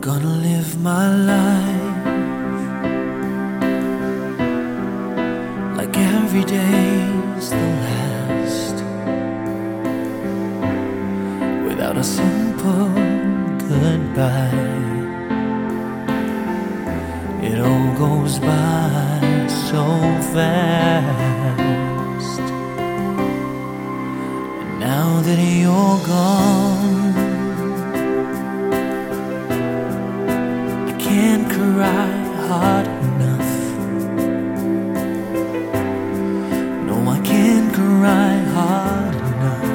Gonna live my life like every day's the last without a simple goodbye. It all goes by so fast. And now that you're gone, cry hard enough. No, I can't cry hard enough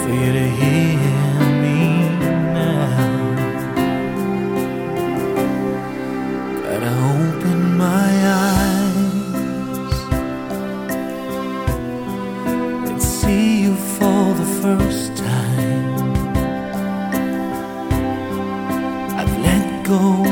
for you to hear me now. Gotta open my eyes and see you for the first time. go.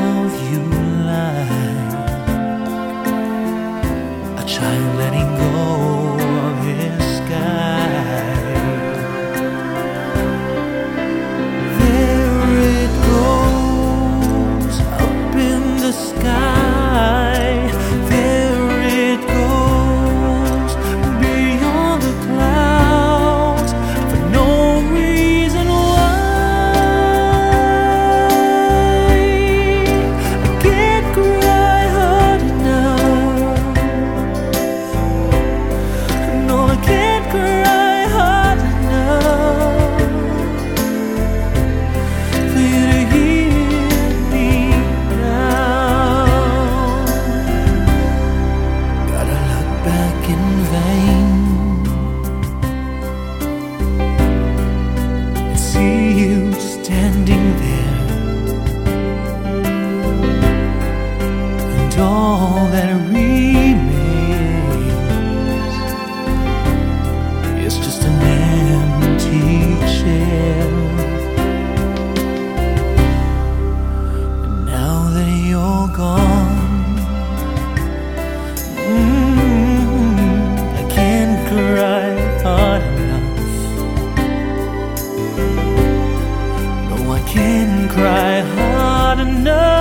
Can't cry hard enough.